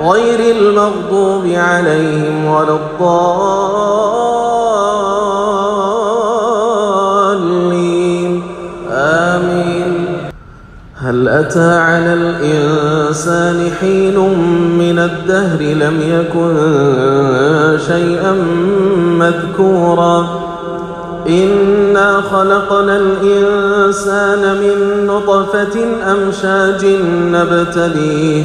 غير المغضوب عليهم ولا الضالين. آمين. هل أتى على الإنسان حين من الدهر لم يكن شيئا مذكورا؟ إنا خلقنا الإنسان من نطفة أمشاج نبتليه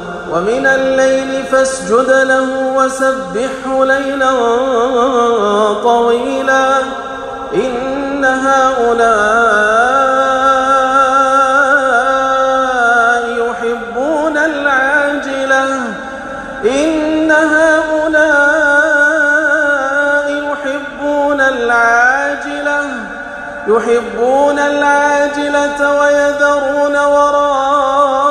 ومن الليل فاسجد له وسبحه ليلا طويلا إن هؤلاء يحبون العاجلة إن هؤلاء يحبون العاجلة يحبون العاجلة ويذرون وراءهم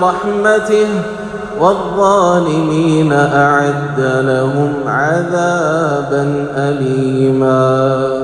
برحمته والظالمين أعد لهم عذابا أليماً